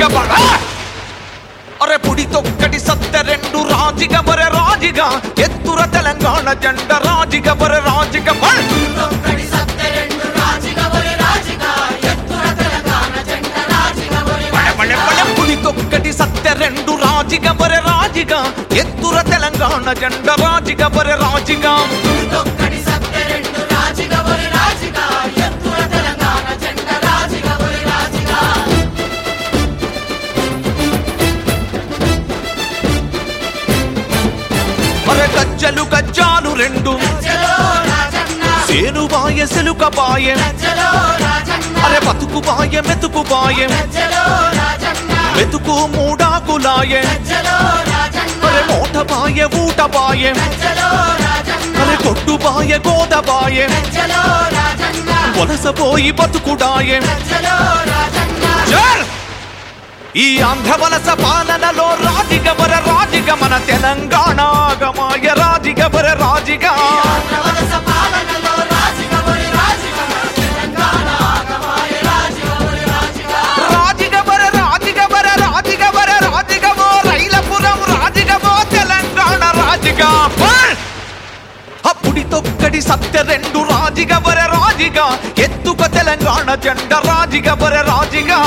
రాజిగబడ అరే పుడి తొక్కటి సత్త రెండు రాజిగ బర రాజిగ ఎత్తుర తెలంగాణ జెండ రాజిగ బర రాజిగ బడ తొక్కటి సత్త రెండు రాజిగ బర రాజిగ ఎత్తుర తెలంగాణ జెండ రాజిగ బర రాజిగ రెండు. సేను బాయ సెలుక బాయ అరే బతుకు బాయ మెతుకు బాయ మెతుకు మూడాకులాయ చలో అరే మోట బాయ ఊట బాయ అరే కొట్టు బాయ గోద బాయ వలసపోయి బతుకుడాయ. చలో ఈ అంధవలస పాలనలో రాజిగబర రాజిగ. మన తెలంగాణాగమాయ రాజిగబర రాజిగ. రాజిగబర తెలంగాణ రాజిగ. అప్పుడి తొక్కడి సత్య రెండు రాజిగబర రాజిగ. ఎత్తుక తెలంగాణ జెండ రాజిగబర రాజిగా.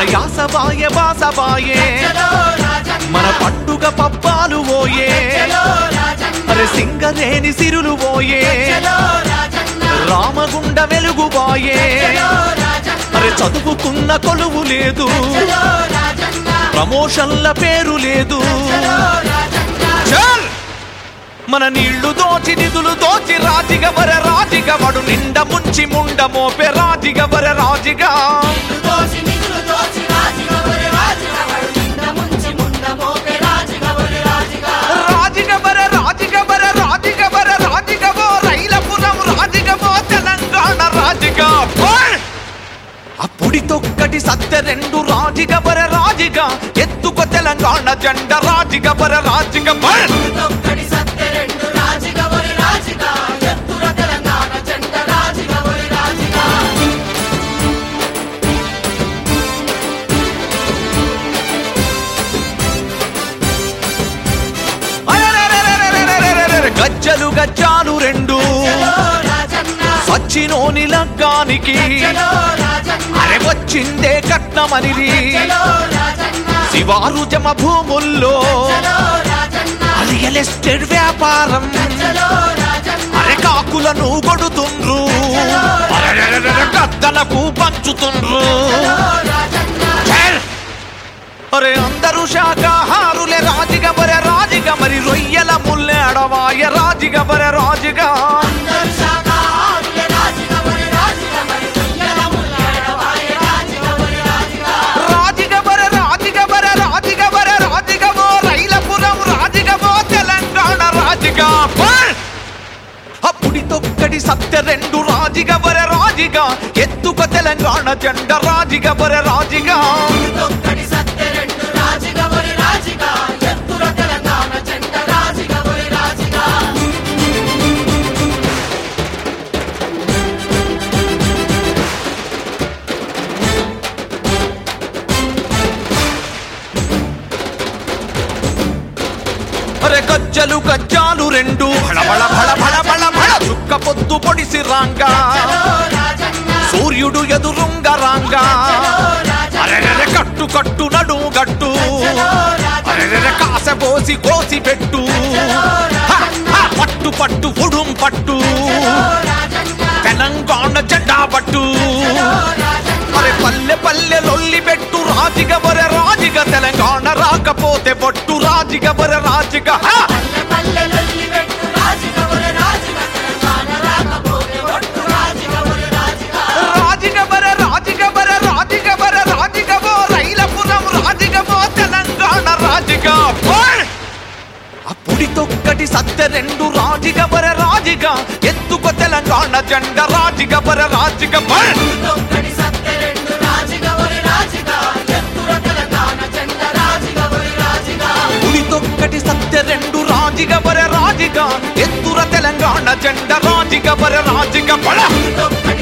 మన యాసబాయే బాసబాయే మన పండుగ పబ్బాలు ఓయే. అరే సింగరేని సిరులు ఓయే. రాజన్న. రామగుండ వెలుగుబాయే అరే చదువుకున్న కొలువు లేదు. ప్రమోషన్ల పేరు లేదు! మన నీళ్ళు దోచి నిధులు దోచి రాజిగ వర రాజిగ వడు నిండ ముంచి ముండ మోపే రాజిగ వర రాజిగా. పుడితొక్కటి సత్య రెండు రాజిగ పర రాజిగ. ఎత్తుక తెలంగాణ జెండ రాజిగ పర రాజిగ. గజ్జలు గజ్జాలు రెండు సచ్చినోని లగ్గానికి అరే వచ్చిందే కట్నమనిది. శివారు జమ భూముల్లో రియల్ ఎస్టేట్ వ్యాపారం. అరే కాకులను కొడుతుండ్రు. గద్దలకు పంచుతుండ్రు! అరే అందరూ శాకాహారులే రాజిగ బరే రాజిగ మరి రొయ్యల ముల్లె అడవాయ రాజిగ బరే రాజిగా రాజిగా బరే రాజిగా. ఎత్తుక తెలంగాణ జెండ రాజిగా బరే రాజిగా. గజ్జలు గజ్జాలు రెండు. బళబళ పొద్దు పొడిసి రాంగా. సూర్యుడు ఎదురుంగ రాంగా. చలో కట్టు కట్టు నడు గట్టు. చలో కాస పోసి కోసి పెట్టు. హ, పట్టు పట్టు ఉడుం పట్టు. రాజన్న తెలంగాణ జెండా పట్టు. అరే పల్లె పల్లె లొల్లి పెట్టు రాజిగ బర రాజిగ తెలంగాణ రాకపోతే పట్టు రాజిగ బర రాజిగ. తొక్కటి సత్య రెండు రాజిగ బర రాజిగ ఎత్తుక తెలంగాణ జెండ రాజిగ బర రాజిగ బర్ తొక్కడి సత్తె రెండు రాజిగా ఒరి రాజిగా ఎత్తుర తెలంగాణ జెండ రాజిగా ఒరి రాజిగా ఉడి